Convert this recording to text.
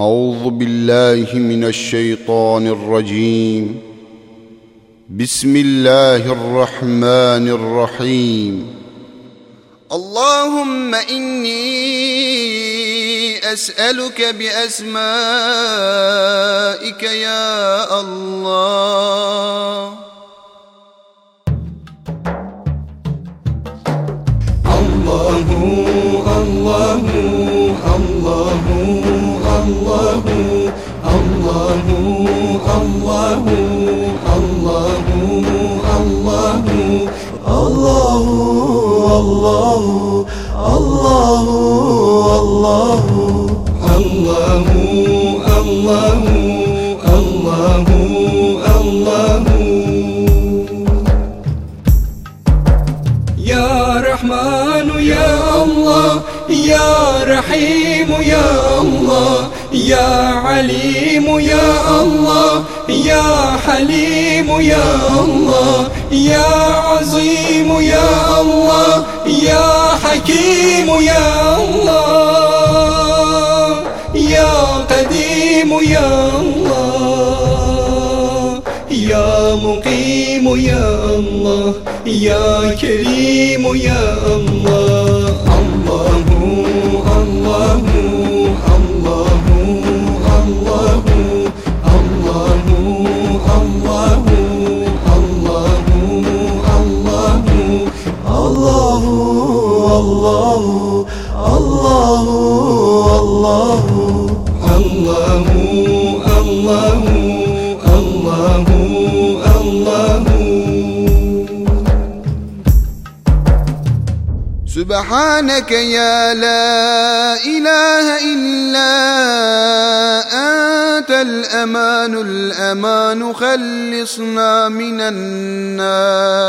أعوذ بالله من الشيطان الرجيم. بسم الله الرحمن الرحيم. اللهم إني أسألك بأسمائك يا الله. الله الله الله الله الله الله الله الله يا رحمن يا الله يا رحيم يا الله يا عليم يا الله يا حليم يا الله يا عظيم الله يا حكيم يا الله يا قديم يا الله يا مقيم يا الله يا كريم يا الله الله الله الله الله الله الله الله سبحانك يا لا إله إلا أنت الأمان الأمان خلصنا من النار.